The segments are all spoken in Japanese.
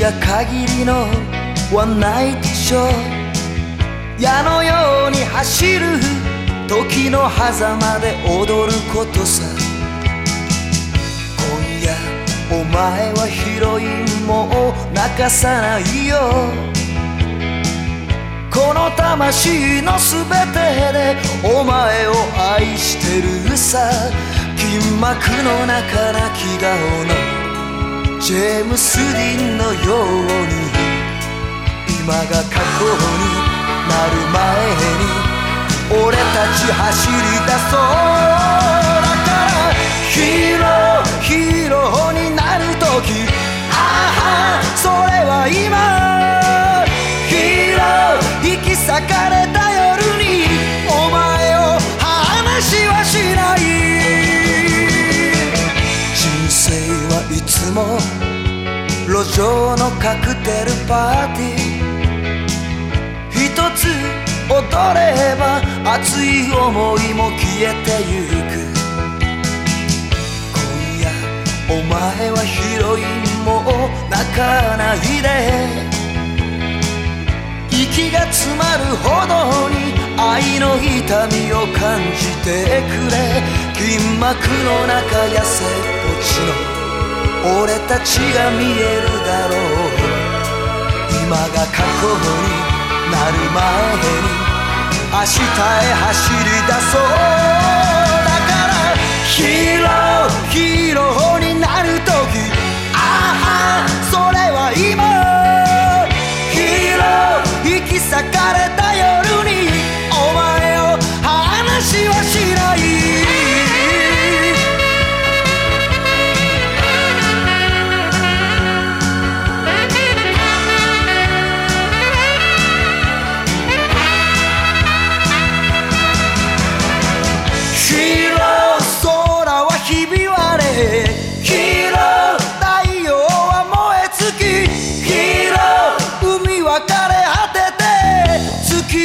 限りのワンナイトショー。矢のように走る時の狭間で踊ることさ。今夜お前はヒロインも泣かさないよ。この魂のすべてでお前を愛してるさ。金幕の中泣き顔のジェームス・ディンのように今が過去になる前に俺たち走り出そう。だからヒーローヒーローになる時。ああそれは今。はいつも路上のカクテルパーティー。一つ踊れば熱い思いも消えてゆく。今夜お前はヒロインも泣かないで。息が詰まるほどに愛の痛みを感じてくれ銀幕の中痩せっぽちの俺たちが見えるだろう。今が過去になる前に明日へ走り出そう。だからヒー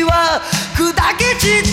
は砕け散っ